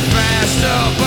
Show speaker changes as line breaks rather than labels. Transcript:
faster